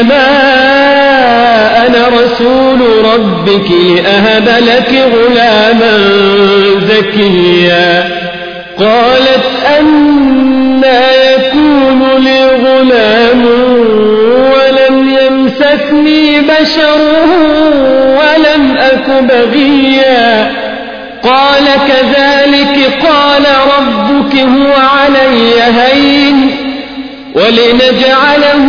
إنما أنا رسول ربك لأهب لك غلاما زكيا قالت أنا يكون لي غلام ولم يمسسني بشر ولم أك بغيا قال كذلك قال ربك هو علي هين ولنجعله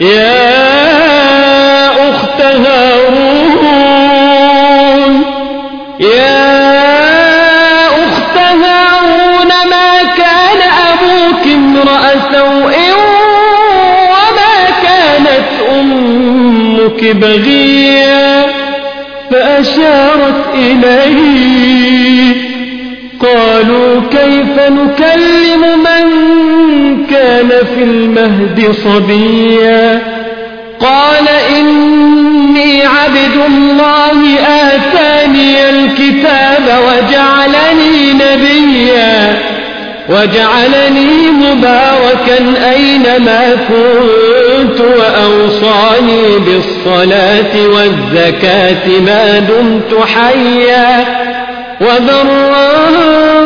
يا أخت هارون يا أخت هارون ما كان أبوك امرأ سوء وما كانت أمك بغيا فأشارت إليه قالوا كيف نكلم من كان في المهد صبيا. قال إني عبد الله آتاني الكتاب وجعلني نبيا. وجعلني مباركا أينما كنت وأوصاني بالصلاة والزكاة ما دمت حيا. وبرا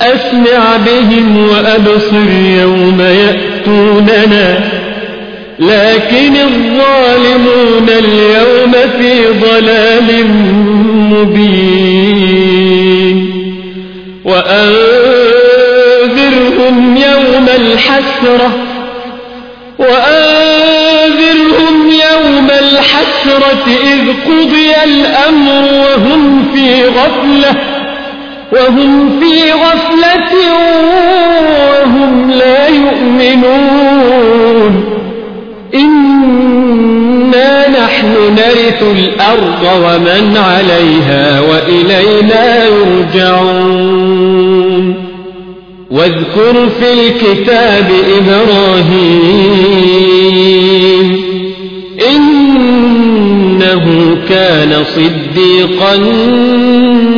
أسمع بهم وأبصر يوم يأتوننا. لكن الظالمون اليوم في ضلال مبين. وأنذرهم يوم الحسرة. وأنذرهم يوم الحسرة إذ قضي الأمر وهم في غفلة. وهم في غفلة وهم لا يؤمنون. إنا نحن نرث الأرض ومن عليها وإلينا يرجعون. واذكر في الكتاب إبراهيم إنه كان صديقا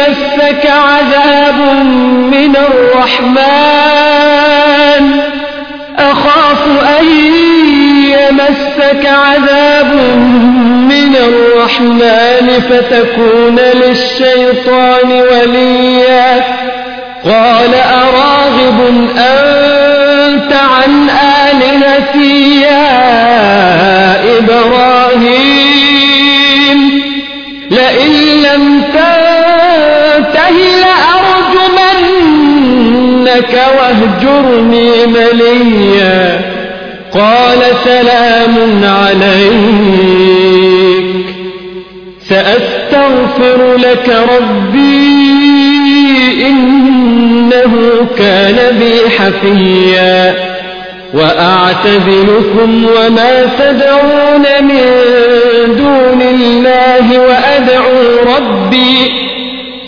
يمسك عذاب من الرحمن. أخاف أن يمسك عذاب من الرحمن فتكون للشيطان وليا. قال أراغب أنت عن آلهتي يا إبراهيم؟ لأرجمنك واهجرني مليا قال سلام عليك. سأستغفر لك ربي إنه كان بي حفيا. وأعتذلكم وما تدعون من دون الله وأدعو ربي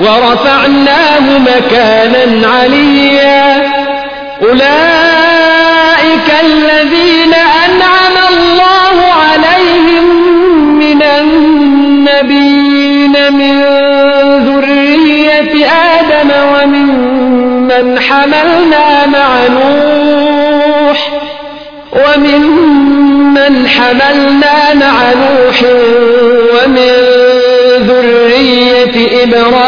ورفعناه مكانا عليا. أولئك الذين أنعم الله عليهم من النبيين من ذرية آدم ومن من حملنا مع نوح ومن من حملنا مع نوح ومن ذرية إبراهيم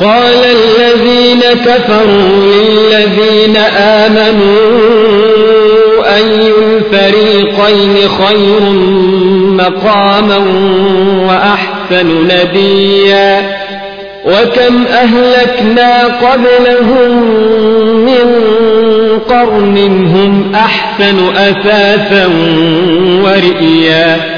قال الذين كفروا للذين آمنوا أي الفريقين خير مقاما وأحسن نديا وكم أهلكنا قبلهم من قرن هم أحسن أثاثا ورئيا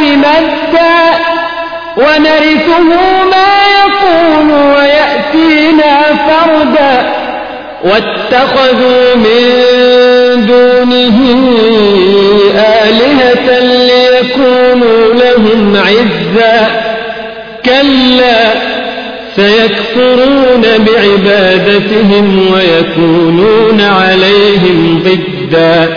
مدا ونرثه ما يقول ويأتينا فردا واتخذوا من دونه آلهة ليكونوا لهم عزا كلا سيكفرون بعبادتهم ويكونون عليهم ضدا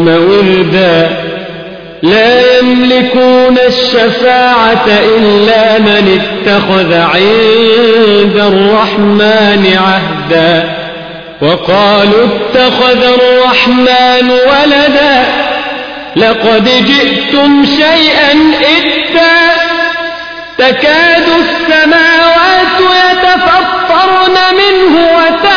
وردا. لا يملكون الشفاعة إلا من اتخذ عند الرحمن عهدا. وقالوا اتخذ الرحمن ولدا. لقد جئتم شيئا إدا. تكاد السماوات يتفطرن منه وتنشق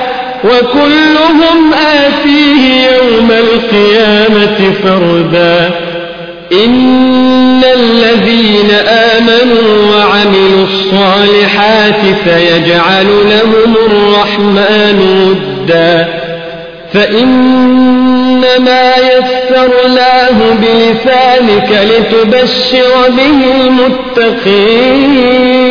وكلهم آتيه يوم القيامة فردا. إن الذين آمنوا وعملوا الصالحات سيجعل لهم الرحمن ودا. فإنما يسرناه بلسانك لتبشر به المتقين.